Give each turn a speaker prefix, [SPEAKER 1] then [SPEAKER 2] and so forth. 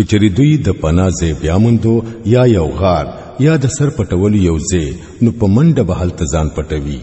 [SPEAKER 1] کچری دوی د پنازه بیا موندو یا یو غار یا د سر پټول یو ځای نو په منډه به حالت ځان پټوي